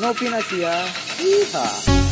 Ngopi Nasia. Ya. Iha.